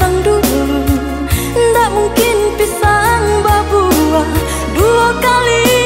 Tak mungkin pisang babuah Dua kali.